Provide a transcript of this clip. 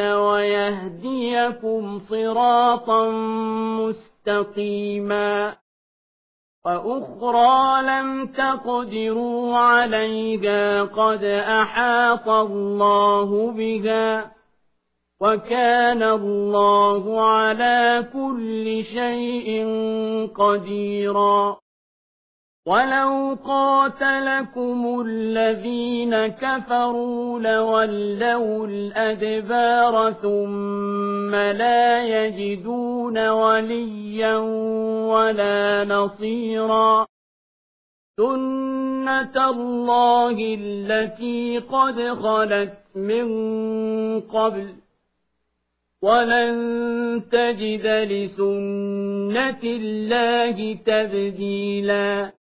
ويهديكم صراطا مستقيما وأخرى لم تقدروا عليها قد أحاط الله بها وكان الله على كل شيء قديرا ولو قاتلكم الذين كفروا لولوا الأدبار ثم لا يجدون وليا ولا نصيرا سنة الله التي قد خلت من قبل ولن تجد لسنة الله تبديلاً